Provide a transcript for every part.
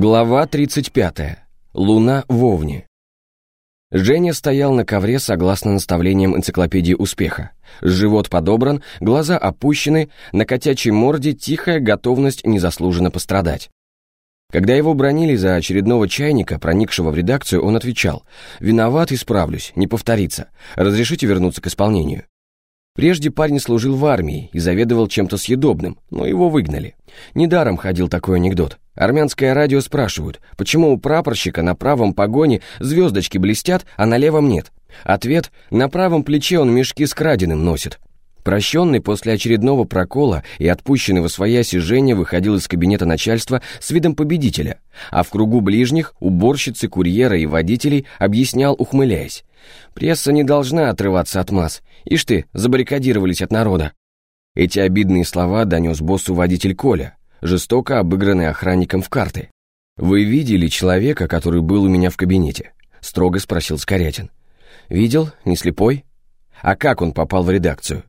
Глава 35. Луна в Овне. Женя стоял на ковре согласно наставлениям энциклопедии успеха. Живот подобран, глаза опущены, на котячьей морде тихая готовность незаслуженно пострадать. Когда его бронили за очередного чайника, проникшего в редакцию, он отвечал «Виноват, исправлюсь, не повторится. Разрешите вернуться к исполнению». Прежде парень служил в армии и заведовал чем-то съедобным, но его выгнали. Недаром ходил такой анекдот. Армянское радио спрашивают, почему у прапорщика на правом погоне звездочки блестят, а на левом нет. Ответ – на правом плече он мешки с краденым носит. Прощенный после очередного прокола и отпущенный во свояси Женя выходил из кабинета начальства с видом победителя, а в кругу ближних, уборщицы, курьера и водителей объяснял, ухмыляясь. Пресса не должна отрываться от масс. Ишь ты, забаррикадировались от народа. Эти обидные слова донес боссу водитель Коля, жестоко обыгранный охранником в карты. «Вы видели человека, который был у меня в кабинете?» — строго спросил Скорятин. «Видел? Не слепой? А как он попал в редакцию?»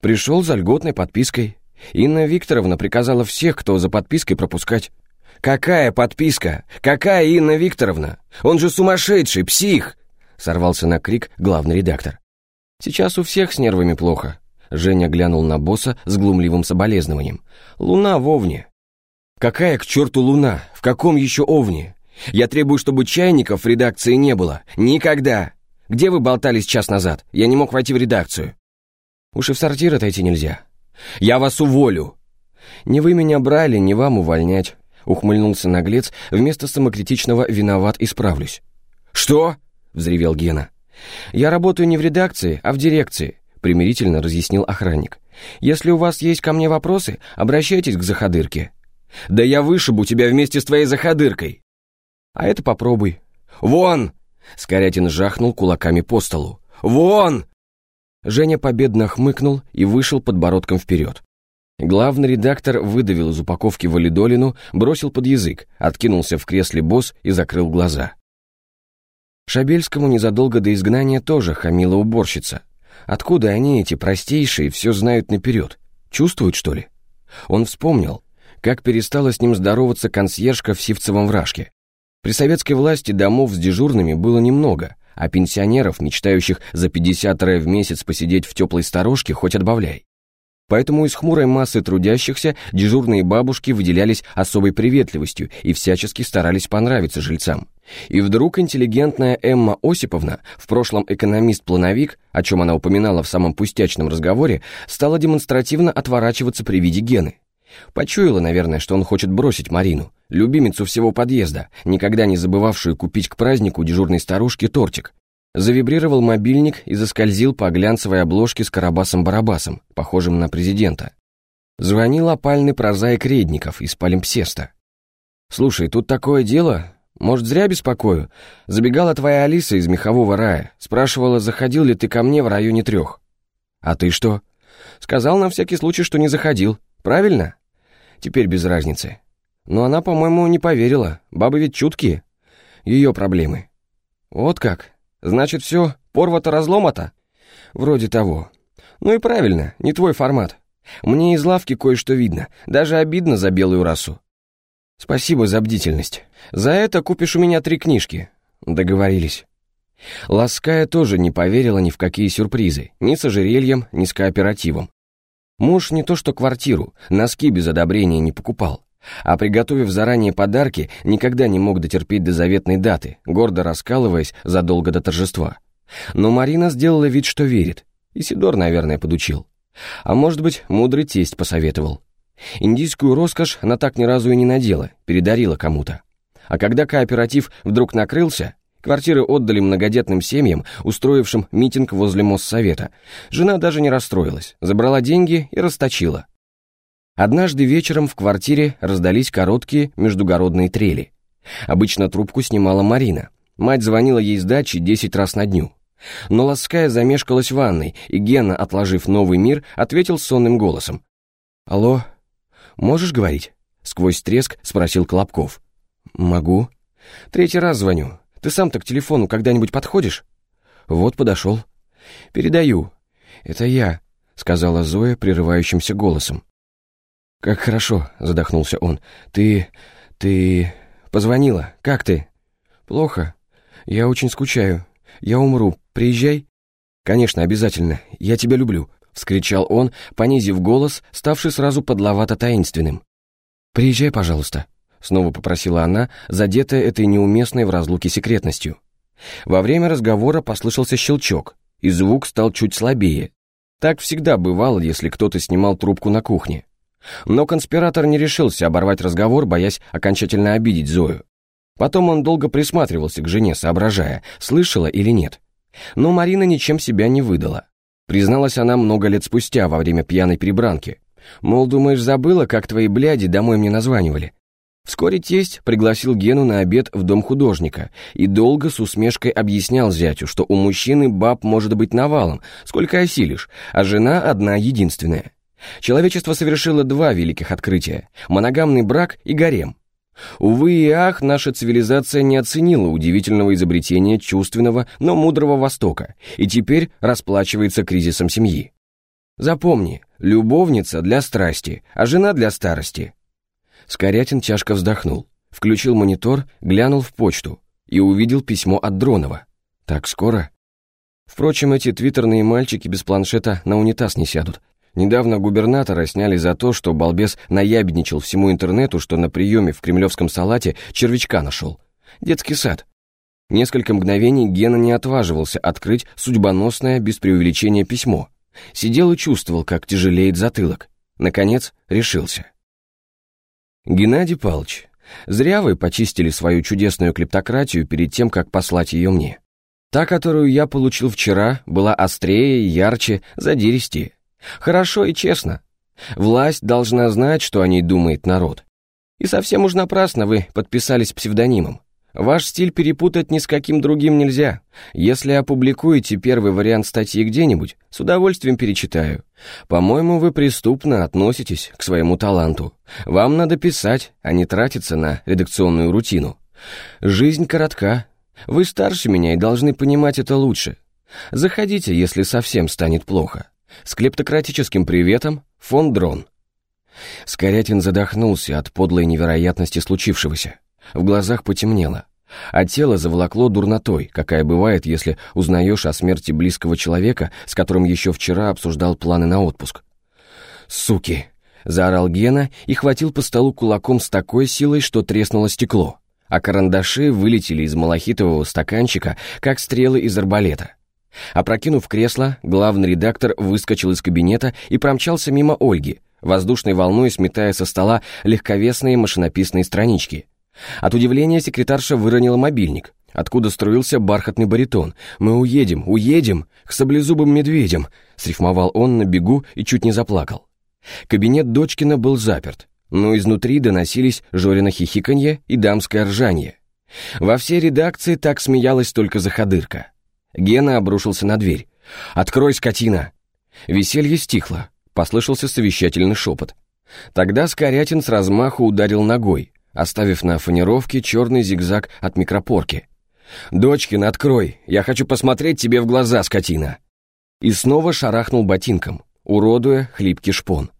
«Пришел за льготной подпиской. Инна Викторовна приказала всех, кто за подпиской, пропускать». «Какая подписка? Какая Инна Викторовна? Он же сумасшедший, псих!» Сорвался на крик главный редактор. «Сейчас у всех с нервами плохо. Женя глянул на босса с глумливым соболезнованием. «Луна в Овне». «Какая к черту луна? В каком еще Овне? Я требую, чтобы чайников в редакции не было. Никогда! Где вы болтались час назад? Я не мог войти в редакцию». «Уж и в сортир отойти нельзя». «Я вас уволю!» «Не вы меня брали, не вам увольнять», — ухмыльнулся наглец, вместо самокритичного «виноват, исправлюсь». «Что?» — взревел Гена. «Я работаю не в редакции, а в дирекции примирительно разъяснил охранник. «Если у вас есть ко мне вопросы, обращайтесь к заходырке». «Да я вышибу тебя вместе с твоей заходыркой!» «А это попробуй». «Вон!» Скорятин жахнул кулаками по столу. «Вон!» Женя победно хмыкнул и вышел подбородком вперед. Главный редактор выдавил из упаковки валидолину, бросил под язык, откинулся в кресле босс и закрыл глаза. Шабельскому незадолго до изгнания тоже хамила уборщица, Откуда они, эти простейшие, все знают наперед? Чувствуют, что ли? Он вспомнил, как перестала с ним здороваться консьержка в Сивцевом вражке. При советской власти домов с дежурными было немного, а пенсионеров, мечтающих за 50 рэ в месяц посидеть в теплой сторожке, хоть отбавляй. Поэтому из хмурой массы трудящихся дежурные бабушки выделялись особой приветливостью и всячески старались понравиться жильцам. И вдруг интеллигентная Эмма Осиповна, в прошлом экономист-плановик, о чем она упоминала в самом пустячном разговоре, стала демонстративно отворачиваться при виде Гены. Почуяла, наверное, что он хочет бросить Марину, любимицу всего подъезда, никогда не забывавшую купить к празднику дежурной старушке тортик. Завибрировал мобильник и заскользил по глянцевой обложке с Карабасом-Барабасом, похожим на президента. Звонил опальный прозаик Редников из Палимпсеста. «Слушай, тут такое дело, может, зря беспокою? Забегала твоя Алиса из мехового рая. Спрашивала, заходил ли ты ко мне в районе трех. А ты что? Сказал на всякий случай, что не заходил. Правильно? Теперь без разницы. Но она, по-моему, не поверила. Бабы ведь чуткие. Ее проблемы. Вот как? Значит, все, порвато разломато? Вроде того. Ну и правильно, не твой формат. Мне из лавки кое-что видно. Даже обидно за белую расу. Спасибо за бдительность. За это купишь у меня три книжки. Договорились. Лаская тоже не поверила ни в какие сюрпризы, ни с ожерельем, ни с кооперативом. Муж не то что квартиру, носки без одобрения не покупал, а приготовив заранее подарки, никогда не мог дотерпеть до заветной даты, гордо раскалываясь задолго до торжества. Но Марина сделала вид, что верит. Исидор, наверное, подучил. А может быть, мудрый тесть посоветовал. Индийскую роскошь она так ни разу и не надела, передарила кому-то. А когда кооператив вдруг накрылся, квартиры отдали многодетным семьям, устроившим митинг возле Моссовета, жена даже не расстроилась, забрала деньги и расточила. Однажды вечером в квартире раздались короткие междугородные трели. Обычно трубку снимала Марина. Мать звонила ей с дачи десять раз на дню. Но Лаская замешкалась в ванной, и Гена, отложив новый мир, ответил сонным голосом. «Алло, Можешь говорить?» Сквозь треск спросил Колобков. «Могу. Третий раз звоню. Ты сам-то к телефону когда-нибудь подходишь?» «Вот подошел». «Передаю». «Это я», — сказала Зоя прерывающимся голосом. «Как хорошо», — задохнулся он. «Ты... ты... Позвонила. Как ты?» «Плохо. Я очень скучаю. Я умру. Приезжай». «Конечно, обязательно. Я тебя люблю», — вскричал он, понизив голос, ставший сразу подловато-таинственным. «Приезжай, пожалуйста», — снова попросила она, задетая этой неуместной в разлуке секретностью. Во время разговора послышался щелчок, и звук стал чуть слабее. Так всегда бывало, если кто-то снимал трубку на кухне. Но конспиратор не решился оборвать разговор, боясь окончательно обидеть Зою. Потом он долго присматривался к жене, соображая, слышала или нет. Но Марина ничем себя не выдала. Призналась она много лет спустя, во время пьяной перебранки. Мол, думаешь, забыла, как твои бляди домой мне названивали? Вскоре тесть пригласил Гену на обед в дом художника и долго с усмешкой объяснял зятю, что у мужчины баб может быть навалом, сколько осилишь, а жена одна единственная. Человечество совершило два великих открытия – моногамный брак и гарем. Увы и ах, наша цивилизация не оценила удивительного изобретения чувственного, но мудрого Востока и теперь расплачивается кризисом семьи. Запомни, любовница для страсти, а жена для старости. Скорятин тяжко вздохнул, включил монитор, глянул в почту и увидел письмо от Дронова. Так скоро? Впрочем, эти твиттерные мальчики без планшета на унитаз не сядут, Недавно губернатора сняли за то, что балбес наябедничал всему интернету, что на приеме в кремлевском салате червячка нашел. Детский сад. Несколько мгновений Гена не отваживался открыть судьбоносное, без преувеличения, письмо. Сидел и чувствовал, как тяжелеет затылок. Наконец, решился. «Геннадий Павлович, зря вы почистили свою чудесную клептократию перед тем, как послать ее мне. Та, которую я получил вчера, была острее, ярче, задиристее. Хорошо и честно. Власть должна знать, что о ней думает народ. И совсем уж напрасно вы подписались псевдонимом. Ваш стиль перепутать ни с каким другим нельзя. Если опубликуете первый вариант статьи где-нибудь, с удовольствием перечитаю. По-моему, вы преступно относитесь к своему таланту. Вам надо писать, а не тратиться на редакционную рутину. Жизнь коротка. Вы старше меня и должны понимать это лучше. Заходите, если совсем станет плохо. С клептократическим приветом, фон Дрон. Скорятин задохнулся от подлой невероятности случившегося. В глазах потемнело, а тело заволокло дурнотой, какая бывает, если узнаешь о смерти близкого человека, с которым еще вчера обсуждал планы на отпуск. «Суки!» — заорал Гена и хватил по столу кулаком с такой силой, что треснуло стекло, а карандаши вылетели из малахитового стаканчика, как стрелы из арбалета. Опрокинув кресло, главный редактор выскочил из кабинета и промчался мимо Ольги, воздушной волной сметая со стола легковесные машинописные странички. От удивления секретарша выронила мобильник, откуда струился бархатный баритон. «Мы уедем, уедем, к саблезубым медведям», — срифмовал он на бегу и чуть не заплакал. Кабинет Дочкина был заперт, но изнутри доносились Жорина хихиканье и дамское ржанье. Во всей редакции так смеялась только заходырка. Гена обрушился на дверь. «Открой, скотина!» Веселье стихло, послышался совещательный шепот. Тогда Скорятин с размаху ударил ногой, оставив на фанеровке черный зигзаг от микропорки. «Дочкин, открой! Я хочу посмотреть тебе в глаза, скотина!» И снова шарахнул ботинком, уродуя хлипкий шпон.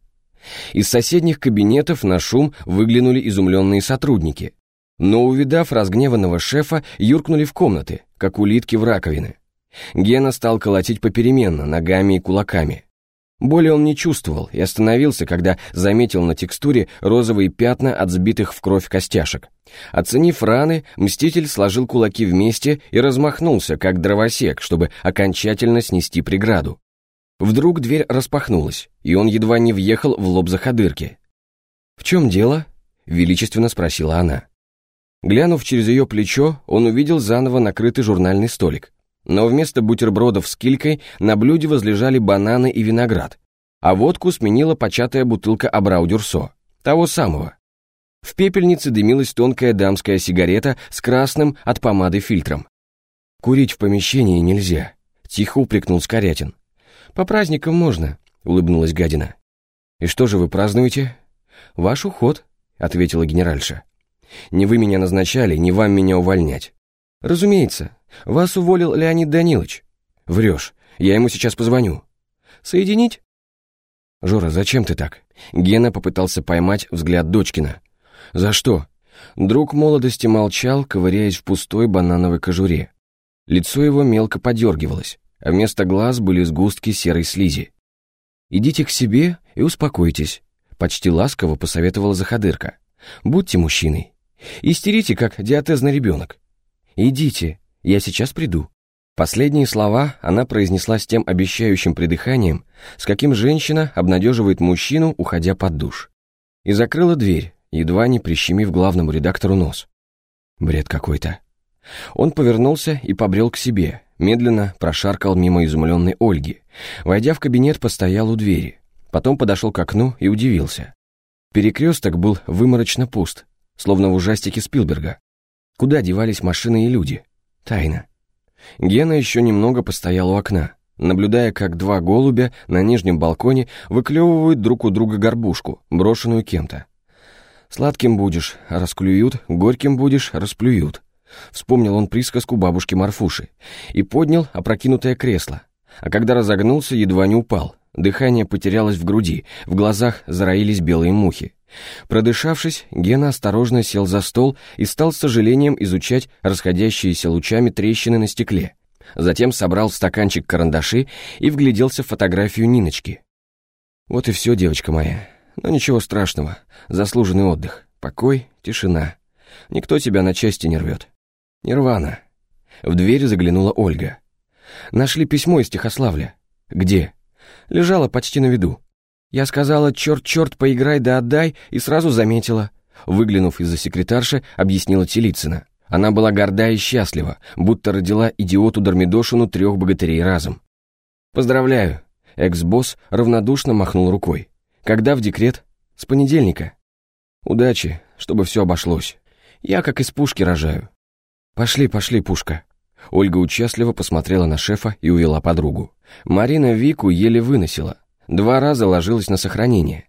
Из соседних кабинетов на шум выглянули изумленные сотрудники, но, увидав разгневанного шефа, юркнули в комнаты, как улитки в раковины. Гена стал колотить попеременно, ногами и кулаками. Боли он не чувствовал и остановился, когда заметил на текстуре розовые пятна от сбитых в кровь костяшек. Оценив раны, Мститель сложил кулаки вместе и размахнулся, как дровосек, чтобы окончательно снести преграду. Вдруг дверь распахнулась, и он едва не въехал в лоб заходырки. «В чем дело?» — величественно спросила она. Глянув через ее плечо, он увидел заново накрытый журнальный столик. Но вместо бутербродов с килькой на блюде возлежали бананы и виноград, а водку сменила початая бутылка Абрау-Дюрсо, того самого. В пепельнице дымилась тонкая дамская сигарета с красным от помады фильтром. «Курить в помещении нельзя», — тихо упрекнул Скорятин. «По праздникам можно», — улыбнулась гадина. «И что же вы празднуете?» «Ваш уход», — ответила генеральша. «Не вы меня назначали, не вам меня увольнять». «Разумеется, «Вас уволил Леонид Данилович». «Врешь. Я ему сейчас позвоню». «Соединить?» «Жора, зачем ты так?» Гена попытался поймать взгляд Дочкина. «За что? Друг молодости молчал, ковыряясь в пустой банановой кожуре. Лицо его мелко подергивалось, а вместо глаз были сгустки серой слизи. «Идите к себе и успокойтесь», — почти ласково посоветовала Заходырка. «Будьте мужчиной. Истерите, как диатезный ребенок. Идите, я сейчас приду». Последние слова она произнесла с тем обещающим придыханием, с каким женщина обнадеживает мужчину, уходя под душ. И закрыла дверь, едва не прищемив главному редактору нос. Бред какой-то. Он повернулся и побрел к себе, медленно прошаркал мимо изумленной Ольги. Войдя в кабинет, постоял у двери. Потом подошел к окну и удивился. Перекресток был выморочно пуст, словно в ужастике Спилберга. Куда девались машины и люди? Тайна. Гена еще немного постоял у окна, наблюдая, как два голубя на нижнем балконе выклевывают друг у друга горбушку, брошенную кем-то. «Сладким будешь, расклюют, горьким будешь, расплюют», Вспомнил он присказку бабушки Марфуши и поднял опрокинутое кресло. А когда разогнулся, едва не упал. Дыхание потерялось в груди, в глазах зароились белые мухи. Продышавшись, Гена осторожно сел за стол и стал с сожалением изучать расходящиеся лучами трещины на стекле. Затем собрал в стаканчик карандаши и вгляделся в фотографию Ниночки. «Вот и все, девочка моя. Но ничего страшного. Заслуженный отдых, покой, тишина. Никто тебя на части не рвет. Нирвана». В дверь заглянула Ольга. «Нашли письмо из Тихославля». «Где?» «Лежало почти на виду. Я сказала «черт-черт, поиграй да отдай» и сразу заметила. Выглянув из-за секретарши, объяснила Телицына. Она была горда и счастлива, будто родила идиоту Дормидошину трех богатырей разом. «Поздравляю!» Экс-босс равнодушно махнул рукой. «Когда в декрет?» «С понедельника». «Удачи, чтобы все обошлось. Я как из пушки рожаю». «Пошли, пошли, пушка». Ольга участливо посмотрела на шефа и увела подругу. Марина Вику еле выносила, Два раза ложилась на сохранение.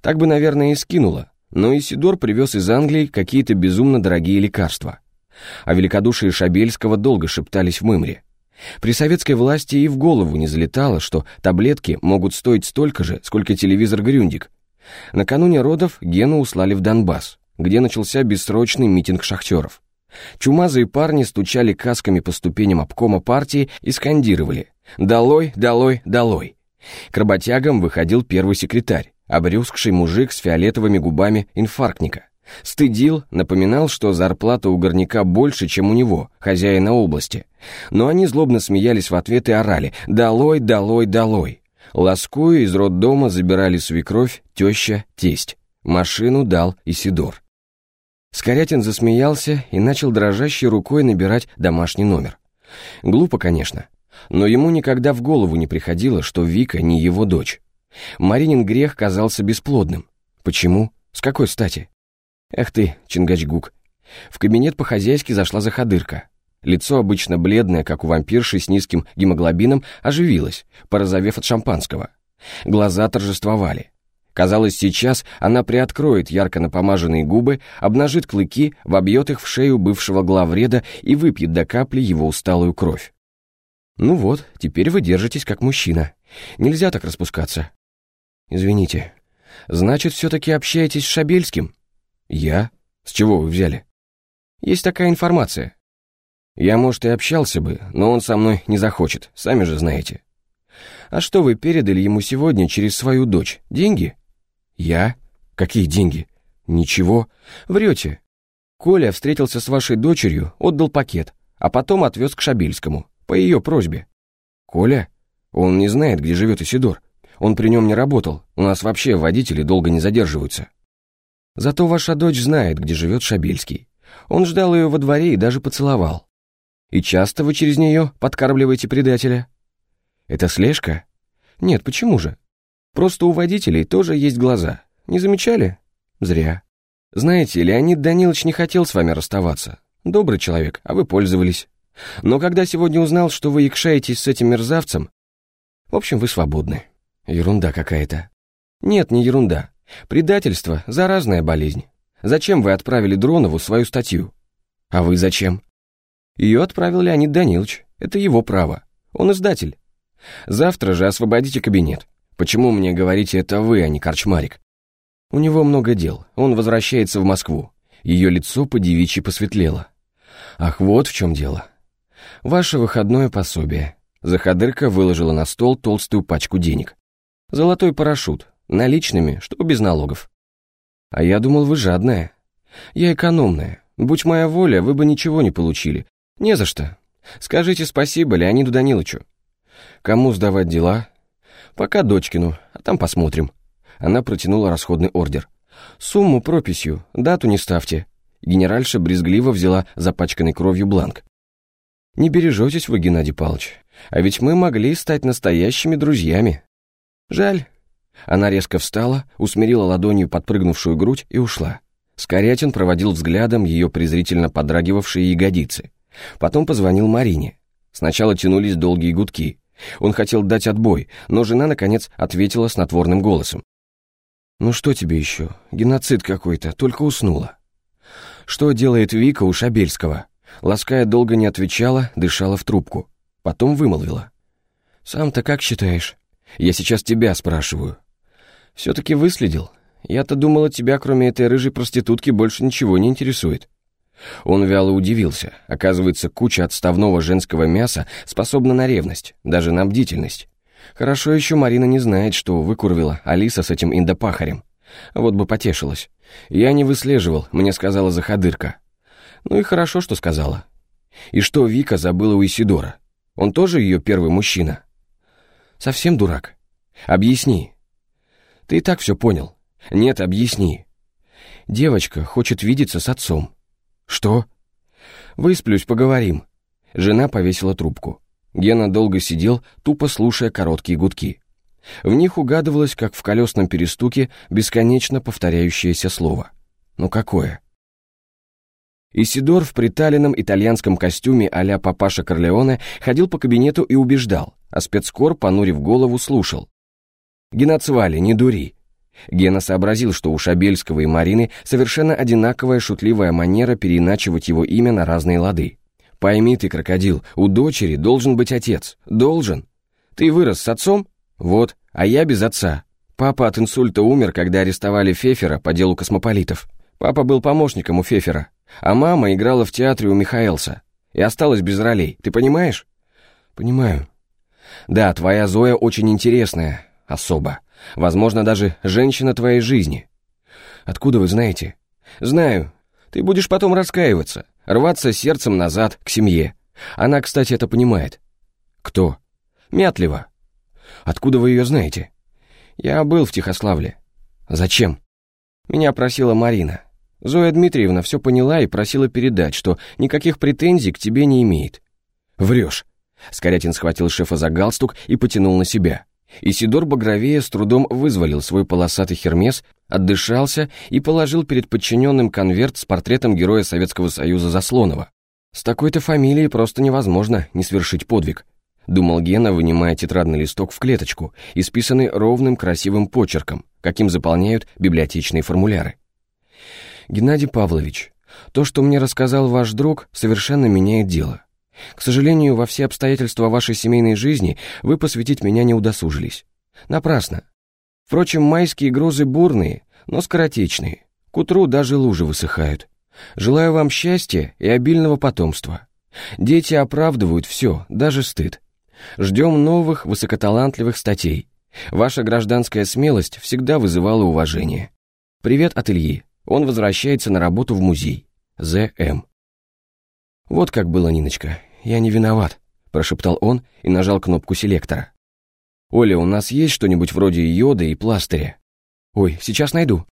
Так бы, наверное, и скинула, но Исидор привез из Англии какие-то безумно дорогие лекарства. О великодушии Шабельского долго шептались в мымре. При советской власти и в голову не залетало, что таблетки могут стоить столько же, сколько телевизор «Грюндик». Накануне родов Гену услали в Донбасс, где начался бессрочный митинг шахтеров. Чумазые парни стучали касками по ступеням обкома партии и скандировали «Долой, долой, долой!» К работягам выходил первый секретарь, обрюзгший мужик с фиолетовыми губами инфарктника. Стыдил, напоминал, что зарплата у горняка больше, чем у него, хозяина области. Но они злобно смеялись в ответ и орали «Долой, долой, долой!». Ласкую из роддома забирали свекровь, теща, тесть. Машину дал Исидор. Скорятин засмеялся и начал дрожащей рукой набирать домашний номер. Глупо, конечно, но ему никогда в голову не приходило, что Вика не его дочь. Маринин грех казался бесплодным. Почему? С какой стати? Эх ты, Чингачгук. В кабинет по-хозяйски зашла заходырка. Лицо, обычно бледное, как у вампирши с низким гемоглобином, оживилось, порозовев от шампанского. Глаза торжествовали. Казалось, сейчас она приоткроет ярко напомаженные губы, обнажит клыки, вобьет их в шею бывшего главреда и выпьет до капли его усталую кровь. «Ну вот, теперь вы держитесь как мужчина. Нельзя так распускаться». «Извините. Значит, все-таки общаетесь с Шабельским?» «Я? С чего вы взяли?» «Есть такая информация». «Я, может, и общался бы, но он со мной не захочет, сами же знаете». «А что вы передали ему сегодня через свою дочь? Деньги?» «Я? Какие деньги?» «Ничего. Врете. Коля встретился с вашей дочерью, отдал пакет, а потом отвез к Шабельскому. По ее просьбе. Коля? Он не знает, где живет Исидор. Он при нем не работал. У нас вообще водители долго не задерживаются. Зато ваша дочь знает, где живет Шабельский. Он ждал ее во дворе и даже поцеловал. И часто вы через нее подкармливаете предателя? Это слежка? Нет, почему же? Просто у водителей тоже есть глаза. Не замечали? Зря. Знаете, Леонид Данилович не хотел с вами расставаться. Добрый человек, а вы пользовались. Но когда сегодня узнал, что вы якшаетесь с этим мерзавцем... В общем, вы свободны. Ерунда какая-то. Нет, не ерунда. Предательство — заразная болезнь. Зачем вы отправили Дронову свою статью? А вы зачем? Ее отправил Леонид Данилович. Это его право. Он издатель. Завтра же освободите кабинет. Почему мне говорите это вы, а не Корчмарик? У него много дел. Он возвращается в Москву. Ее лицо по девичьи посветлело. Ах, вот в чем дело. Ваше выходное пособие. Заходырка выложила на стол толстую пачку денег. Золотой парашют, наличными, что без налогов. А я думал, вы жадная. Я экономная. Будь моя воля, вы бы ничего не получили. Не за что. Скажите спасибо Леониду Даниловичу. Кому сдавать дела? Пока дочкину, а там посмотрим. Она протянула расходный ордер. Сумму прописью, дату не ставьте. Генеральша брезгливо взяла запачканный кровью бланк. Не бережетесь вы, Геннадий Павлович. А ведь мы могли стать настоящими друзьями. Жаль. Она резко встала, усмирила ладонью подпрыгнувшую грудь и ушла. Скорятин проводил взглядом ее презрительно подрагивавшие ягодицы. Потом позвонил Марине. Сначала тянулись долгие гудки. Он хотел дать отбой, но жена, наконец, ответила с натворным голосом. «Ну что тебе еще? Геноцид какой-то, только уснула». Что делает Вика у Шабельского? Лаская долго не отвечала, дышала в трубку. Потом вымолвила. «Сам-то как считаешь? Я сейчас тебя спрашиваю». «Все-таки выследил. Я-то думала, тебя, кроме этой рыжей проститутки, больше ничего не интересует». Он вяло удивился. Оказывается, куча отставного женского мяса способна на ревность, даже на бдительность. Хорошо еще Марина не знает, что выкурвила Алиса с этим индопахарем. Вот бы потешилась. Я не выслеживал, мне сказала заходырка. Ну и хорошо, что сказала. И что Вика забыла у Исидора? Он тоже ее первый мужчина? Совсем дурак. Объясни. Ты и так все понял. Нет, объясни. Девочка хочет видеться с отцом. Что? Высплюсь, поговорим. Жена повесила трубку. Гена долго сидел, тупо слушая короткие гудки. В них угадывалось, как в колесном перестуке, бесконечно повторяющееся слово. Ну какое? Исидор в приталенном итальянском костюме а-ля папаша Корлеоне ходил по кабинету и убеждал, а спецкор, понурив голову, слушал. «Геноцвали, не дури!» Гена сообразил, что у Шабельского и Марины совершенно одинаковая шутливая манера переиначивать его имя на разные лады. «Пойми ты, крокодил, у дочери должен быть отец. Должен. Ты вырос с отцом? Вот, а я без отца. Папа от инсульта умер, когда арестовали Фефера по делу космополитов. Папа был помощником у Фефера, а мама играла в театре у Михаэлса и осталась без ролей. Ты понимаешь? Понимаю. Да, твоя Зоя очень интересная особа. Возможно, даже женщина твоей жизни. Откуда вы знаете? Знаю. Ты будешь потом раскаиваться, рваться сердцем назад, к семье. Она, кстати, это понимает. Кто? Мятлева. Откуда вы ее знаете? Я был в Тихославле. Зачем? Меня просила Марина. Зоя Дмитриевна все поняла и просила передать, что никаких претензий к тебе не имеет. Врешь. Скорятин схватил шефа за галстук и потянул на себя. Исидор Багровея с трудом вызволил свой полосатый хермес, отдышался и положил перед подчиненным конверт с портретом героя Советского Союза Заслонова. С такой-то фамилией просто невозможно не свершить подвиг, думал Гена, вынимая тетрадный листок в клеточку, исписанный ровным красивым почерком, каким заполняют библиотечные формуляры. Геннадий Павлович, то, что мне рассказал ваш друг, совершенно меняет дело. К сожалению, во все обстоятельства вашей семейной жизни вы посвятить меня не удосужились. Напрасно. Впрочем, майские грозы бурные, но скоротечные. К утру даже лужи высыхают. Желаю вам счастья и обильного потомства. Дети оправдывают все, даже стыд. Ждем новых высокоталантливых статей. Ваша гражданская смелость всегда вызывала уважение. Привет от Ильи. Он возвращается на работу в музей. З.М. Вот как было, Ниночка. Я не виноват, прошептал он и нажал кнопку селектора. Оля, у нас есть что-нибудь вроде йода и пластыря? Ой, сейчас найду.